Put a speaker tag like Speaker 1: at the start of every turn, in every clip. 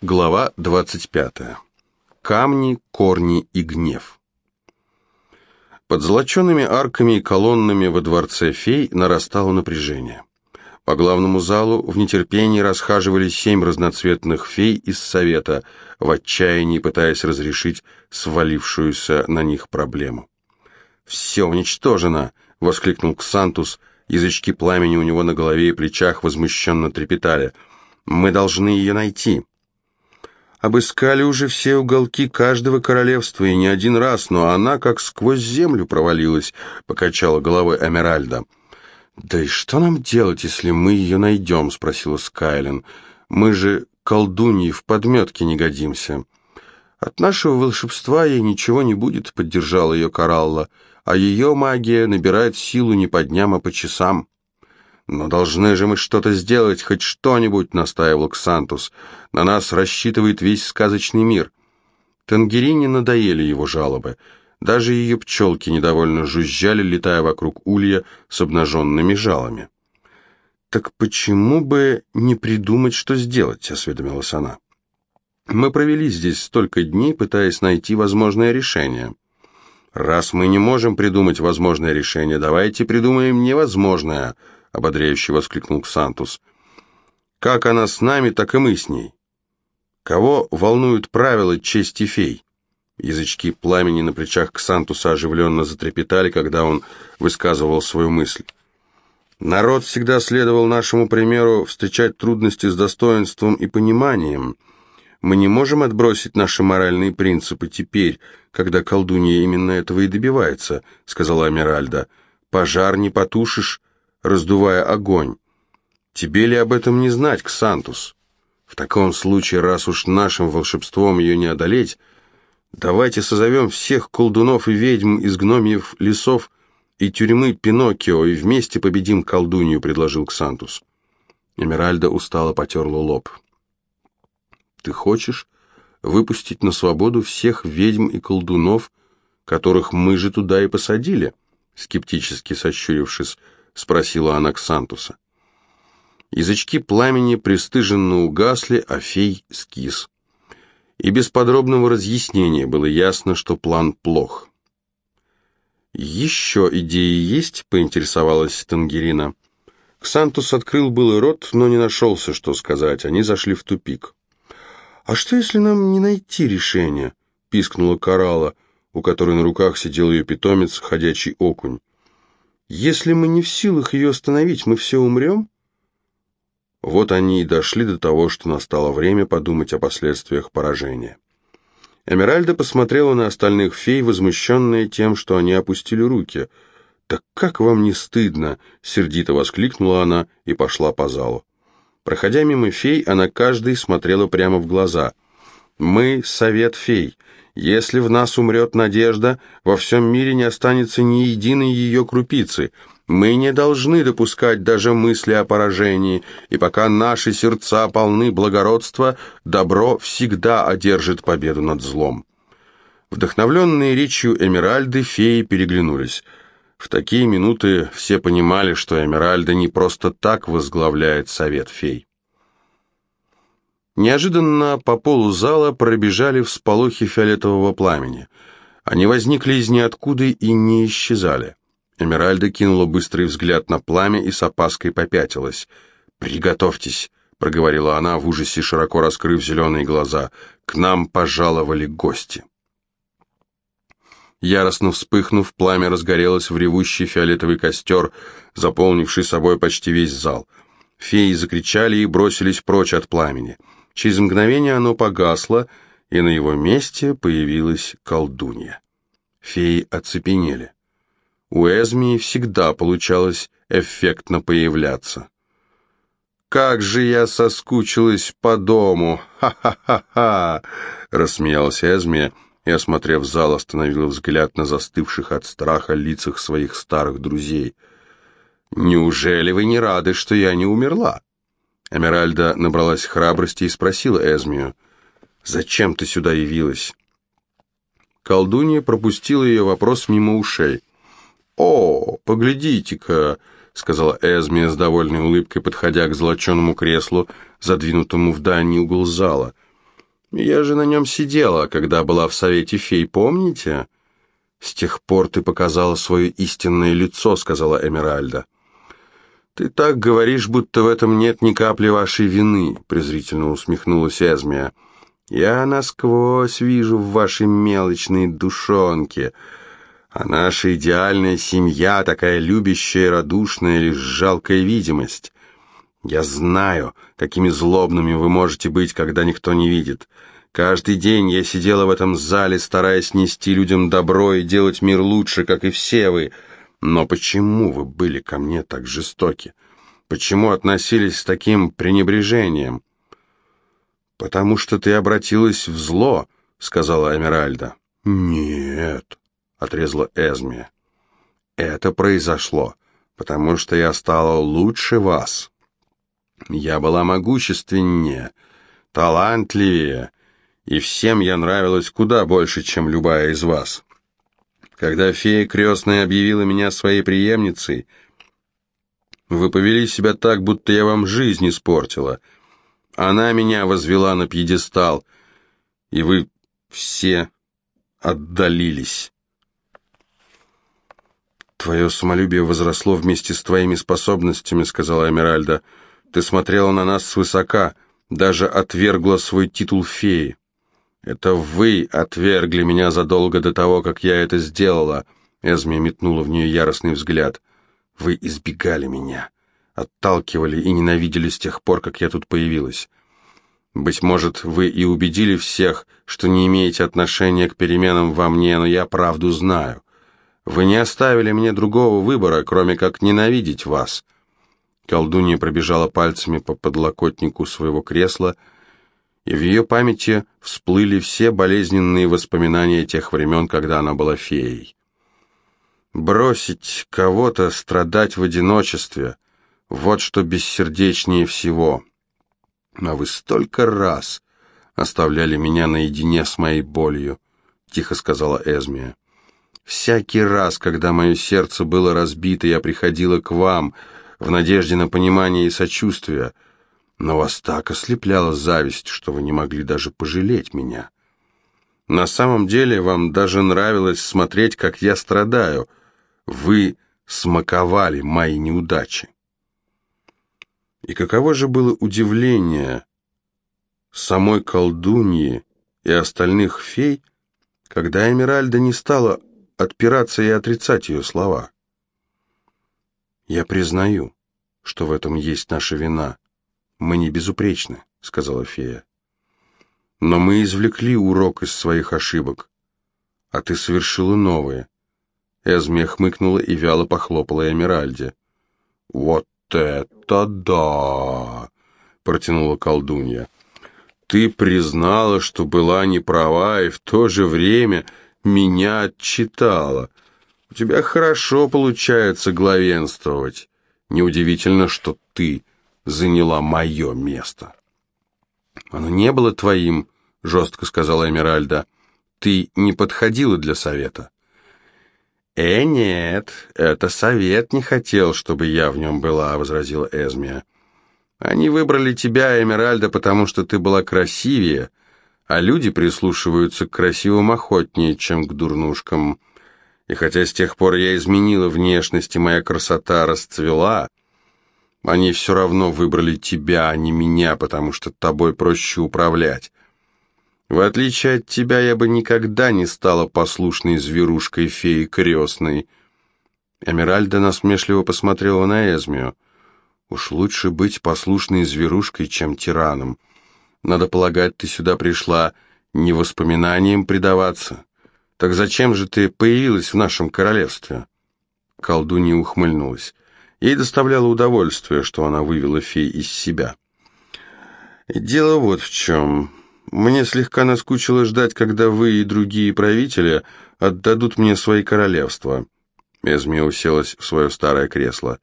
Speaker 1: Глава 25. Камни, корни и гнев. Под золочеными арками и колоннами во дворце фей нарастало напряжение. По главному залу в нетерпении расхаживали семь разноцветных фей из совета, в отчаянии пытаясь разрешить свалившуюся на них проблему. «Все уничтожено!» — воскликнул Ксантус. Язычки пламени у него на голове и плечах возмущенно трепетали. «Мы должны ее найти!» Обыскали уже все уголки каждого королевства, и не один раз, но она как сквозь землю провалилась, — покачала головой Эмеральда. «Да и что нам делать, если мы ее найдем?» — спросила Скайлен. «Мы же колдуньи в подметке не годимся». «От нашего волшебства ей ничего не будет», — поддержала ее Коралла, «а ее магия набирает силу не по дням, а по часам». «Но должны же мы что-то сделать, хоть что-нибудь», — настаивал Ксантус. «На нас рассчитывает весь сказочный мир». Тангерине надоели его жалобы. Даже ее пчелки недовольно жужжали, летая вокруг улья с обнаженными жалами. «Так почему бы не придумать, что сделать?» — осведомилась она. «Мы провели здесь столько дней, пытаясь найти возможное решение». «Раз мы не можем придумать возможное решение, давайте придумаем невозможное», — ободряюще воскликнул Ксантус. «Как она с нами, так и мы с ней. Кого волнуют правила чести фей?» Язычки пламени на плечах Ксантуса оживленно затрепетали, когда он высказывал свою мысль. «Народ всегда следовал нашему примеру встречать трудности с достоинством и пониманием. Мы не можем отбросить наши моральные принципы теперь, когда колдунья именно этого и добивается», — сказала Амиральда. «Пожар не потушишь, раздувая огонь. Тебе ли об этом не знать, Ксантус? В таком случае, раз уж нашим волшебством ее не одолеть, давайте созовем всех колдунов и ведьм из гномьев лесов и тюрьмы Пиноккио и вместе победим колдунью, предложил Ксантус. Эмеральда устало потерла лоб. Ты хочешь выпустить на свободу всех ведьм и колдунов, которых мы же туда и посадили? Скептически сощурившись, спросила она Ксантуса. Язычки пламени пристыженно угасли, а фей скис. И без подробного разъяснения было ясно, что план плох. «Еще идеи есть?» — поинтересовалась Тангерина. Ксантус открыл был рот, но не нашелся, что сказать. Они зашли в тупик. «А что, если нам не найти решения?» — пискнула Коралла, у которой на руках сидел ее питомец, ходячий окунь. Если мы не в силах ее остановить, мы все умрем? Вот они и дошли до того, что настало время подумать о последствиях поражения. Эмеральда посмотрела на остальных фей, возмущенная тем, что они опустили руки. «Так как вам не стыдно?» — сердито воскликнула она и пошла по залу. Проходя мимо фей, она каждой смотрела прямо в глаза. «Мы — совет фей. Если в нас умрет надежда, во всем мире не останется ни единой ее крупицы. Мы не должны допускать даже мысли о поражении, и пока наши сердца полны благородства, добро всегда одержит победу над злом. Вдохновленные речью Эмеральды феи переглянулись. В такие минуты все понимали, что Эмеральда не просто так возглавляет совет фей. Неожиданно по полу зала пробежали всполохи фиолетового пламени. Они возникли из ниоткуда и не исчезали. Эмеральда кинула быстрый взгляд на пламя и с опаской попятилась. «Приготовьтесь», — проговорила она в ужасе, широко раскрыв зеленые глаза. «К нам пожаловали гости». Яростно вспыхнув, пламя разгорелось в ревущий фиолетовый костер, заполнивший собой почти весь зал. Феи закричали и бросились прочь от пламени. Через мгновение оно погасло, и на его месте появилась колдунья. Феи оцепенели. У Эзмии всегда получалось эффектно появляться. «Как же я соскучилась по дому! Ха-ха-ха-ха!» — рассмеялась Эзмия и, осмотрев зал, остановила взгляд на застывших от страха лицах своих старых друзей. «Неужели вы не рады, что я не умерла?» Эмеральда набралась храбрости и спросила Эзмию, «Зачем ты сюда явилась?» Колдунья пропустила ее вопрос мимо ушей. «О, поглядите-ка», — сказала Эзмия с довольной улыбкой, подходя к золоченому креслу, задвинутому в дальний угол зала. Я же на нем сидела, когда была в совете фей, помните? С тех пор ты показала свое истинное лицо, сказала Эмеральда. Ты так говоришь, будто в этом нет ни капли вашей вины, презрительно усмехнулась Эзмия. Я насквозь вижу в вашей мелочной душонке. А наша идеальная семья, такая любящая и радушная, лишь жалкая видимость. Я знаю, какими злобными вы можете быть, когда никто не видит. Каждый день я сидела в этом зале, стараясь нести людям добро и делать мир лучше, как и все вы. Но почему вы были ко мне так жестоки? Почему относились с таким пренебрежением? «Потому что ты обратилась в зло», — сказала Эмеральда. «Нет», — отрезала Эзми. «Это произошло, потому что я стала лучше вас. Я была могущественнее, талантливее, и всем я нравилась куда больше, чем любая из вас. Когда фея крестная объявила меня своей преемницей, вы повели себя так, будто я вам жизнь испортила. Она меня возвела на пьедестал, и вы все отдалились. «Твое самолюбие возросло вместе с твоими способностями», — сказала Эмеральда. «Ты смотрела на нас свысока, даже отвергла свой титул феи». «Это вы отвергли меня задолго до того, как я это сделала», — Эзми метнула в нее яростный взгляд. «Вы избегали меня, отталкивали и ненавидели с тех пор, как я тут появилась. Быть может, вы и убедили всех, что не имеете отношения к переменам во мне, но я правду знаю. Вы не оставили мне другого выбора, кроме как ненавидеть вас». Колдунья пробежала пальцами по подлокотнику своего кресла, — и в ее памяти всплыли все болезненные воспоминания тех времен, когда она была феей. Бросить кого-то страдать в одиночестве — вот что бессердечнее всего. А вы столько раз оставляли меня наедине с моей болью, — тихо сказала Эзмия. Всякий раз, когда мое сердце было разбито, я приходила к вам в надежде на понимание и сочувствие — но вас так ослепляла зависть, что вы не могли даже пожалеть меня. На самом деле вам даже нравилось смотреть, как я страдаю. Вы смаковали мои неудачи. И каково же было удивление самой колдуньи и остальных фей, когда Эмеральда не стала отпираться и отрицать ее слова. «Я признаю, что в этом есть наша вина», «Мы не безупречны», — сказала фея. «Но мы извлекли урок из своих ошибок, а ты совершила новые». Эзмия хмыкнула и вяло похлопала Эмеральде. «Вот это да!» — протянула колдунья. «Ты признала, что была неправа, и в то же время меня отчитала. У тебя хорошо получается главенствовать. Неудивительно, что ты заняла мое место. «Оно не было твоим», — жестко сказала Эмеральда. «Ты не подходила для совета». «Э, нет, это совет не хотел, чтобы я в нем была», — возразила Эзмия. «Они выбрали тебя, Эмеральда, потому что ты была красивее, а люди прислушиваются к красивым охотнее, чем к дурнушкам. И хотя с тех пор я изменила внешность, и моя красота расцвела, они все равно выбрали тебя, а не меня, потому что тобой проще управлять. В отличие от тебя, я бы никогда не стала послушной зверушкой феи крестной. Эмеральда насмешливо посмотрела на Эзмию. Уж лучше быть послушной зверушкой, чем тираном. Надо полагать, ты сюда пришла не воспоминаниям предаваться. Так зачем же ты появилась в нашем королевстве? Колдунья ухмыльнулась. Ей доставляло удовольствие, что она вывела фей из себя. «Дело вот в чем. Мне слегка наскучило ждать, когда вы и другие правители отдадут мне свои королевства». Эзми уселась в свое старое кресло.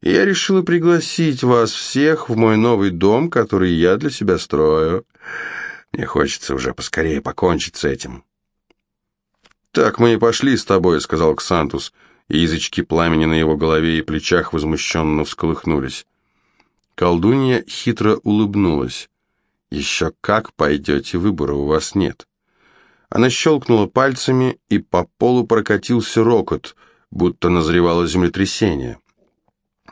Speaker 1: «И я решила пригласить вас всех в мой новый дом, который я для себя строю. Мне хочется уже поскорее покончить с этим». «Так мы и пошли с тобой», — сказал Ксантус и язычки пламени на его голове и плечах возмущенно всколыхнулись. Колдунья хитро улыбнулась. Еще как пойдете, выбора у вас нет. Она щелкнула пальцами, и по полу прокатился рокот, будто назревало землетрясение.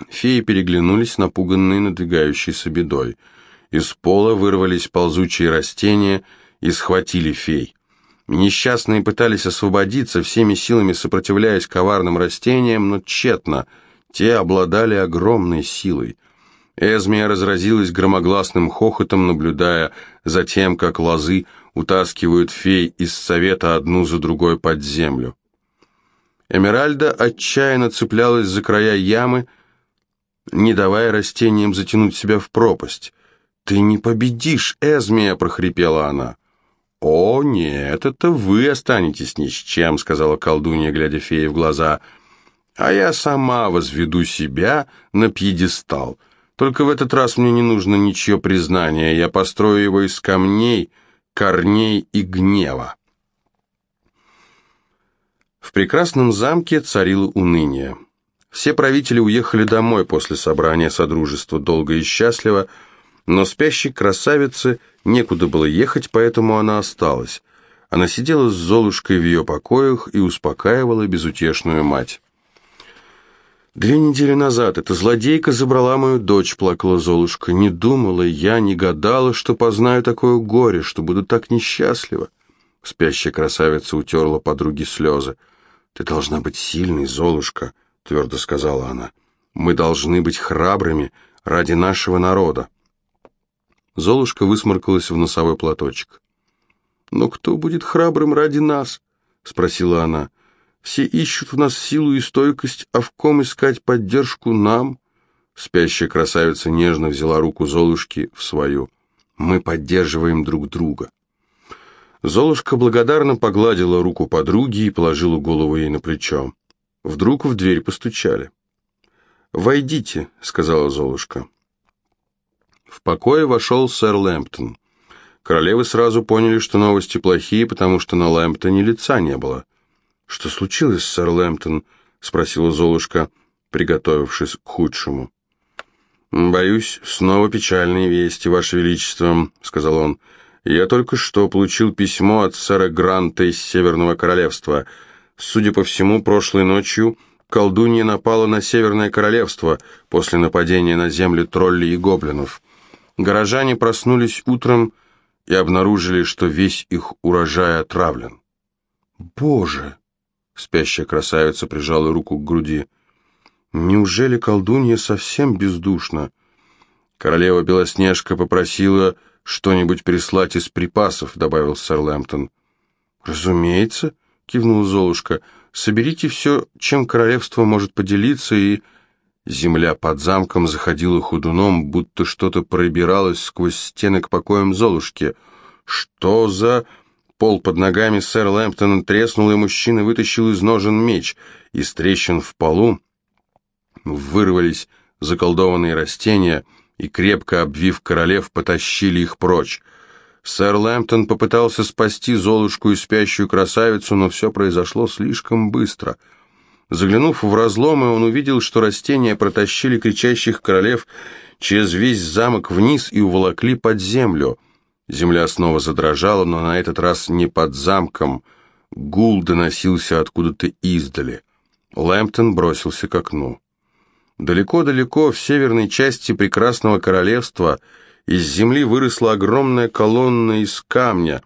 Speaker 1: Феи переглянулись, напуганные надвигающейся бедой. Из пола вырвались ползучие растения и схватили фей. Несчастные пытались освободиться, всеми силами сопротивляясь коварным растениям, но тщетно. Те обладали огромной силой. Эзмия разразилась громогласным хохотом, наблюдая за тем, как лозы утаскивают фей из совета одну за другой под землю. Эмеральда отчаянно цеплялась за края ямы, не давая растениям затянуть себя в пропасть. «Ты не победишь, Эзмия!» — прохрипела она. «О, нет, это вы останетесь ни с чем», — сказала колдунья, глядя фее в глаза. «А я сама возведу себя на пьедестал. Только в этот раз мне не нужно ничье признание. Я построю его из камней, корней и гнева». В прекрасном замке царило уныние. Все правители уехали домой после собрания Содружества долго и счастливо, но спящей красавице некуда было ехать, поэтому она осталась. Она сидела с Золушкой в ее покоях и успокаивала безутешную мать. «Две недели назад эта злодейка забрала мою дочь», — плакала Золушка. «Не думала я, не гадала, что познаю такое горе, что буду так несчастлива». Спящая красавица утерла подруге слезы. «Ты должна быть сильной, Золушка», — твердо сказала она. «Мы должны быть храбрыми ради нашего народа». Золушка высморкалась в носовой платочек. «Но кто будет храбрым ради нас?» — спросила она. «Все ищут в нас силу и стойкость, а в ком искать поддержку нам?» Спящая красавица нежно взяла руку Золушки в свою. «Мы поддерживаем друг друга». Золушка благодарно погладила руку подруги и положила голову ей на плечо. Вдруг в дверь постучали. «Войдите», — сказала Золушка. В покое вошел сэр Лэмптон. Королевы сразу поняли, что новости плохие, потому что на Лэмптоне лица не было. «Что случилось, сэр Лэмптон?» — спросила Золушка, приготовившись к худшему. «Боюсь, снова печальные вести, Ваше Величество», — сказал он. «Я только что получил письмо от сэра Гранта из Северного Королевства. Судя по всему, прошлой ночью колдунья напала на Северное Королевство после нападения на земли троллей и гоблинов. Горожане проснулись утром и обнаружили, что весь их урожай отравлен. «Боже!» — спящая красавица прижала руку к груди. «Неужели колдунья совсем бездушна?» Королева Белоснежка попросила что-нибудь прислать из припасов, добавил сэр Лэмптон. «Разумеется», — кивнула Золушка, — «соберите все, чем королевство может поделиться, и...» Земля под замком заходила худуном, будто что-то пробиралось сквозь стены к покоям Золушки. «Что за...» Пол под ногами сэра Лэмптона треснул, и мужчина вытащил из ножен меч. Из трещин в полу вырвались заколдованные растения, и, крепко обвив королев, потащили их прочь. Сэр Лэмптон попытался спасти Золушку и спящую красавицу, но все произошло слишком быстро — Заглянув в разломы, он увидел, что растения протащили кричащих королев через весь замок вниз и уволокли под землю. Земля снова задрожала, но на этот раз не под замком. Гул доносился откуда-то издали. Лэмптон бросился к окну. Далеко-далеко, в северной части прекрасного королевства, из земли выросла огромная колонна из камня,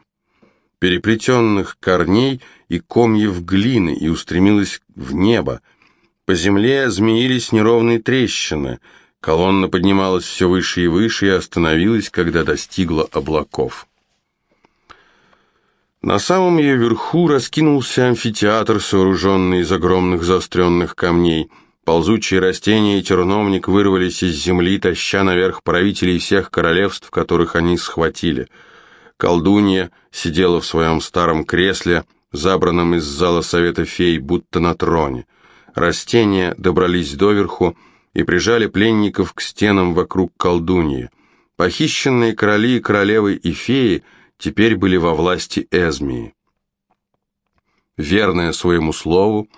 Speaker 1: переплетенных корней и комьев глины, и устремилась в небо. По земле змеились неровные трещины. Колонна поднималась все выше и выше и остановилась, когда достигла облаков. На самом ее верху раскинулся амфитеатр, сооруженный из огромных заостренных камней. Ползучие растения и терновник вырвались из земли, таща наверх правителей всех королевств, которых они схватили. Колдунья сидела в своем старом кресле, забранном из зала совета фей, будто на троне. Растения добрались доверху и прижали пленников к стенам вокруг колдуньи. Похищенные короли, королевы и феи теперь были во власти Эзмии. Верная своему слову,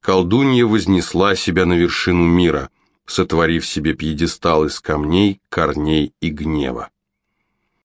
Speaker 1: колдунья вознесла себя на вершину мира, сотворив себе пьедестал из камней, корней и гнева.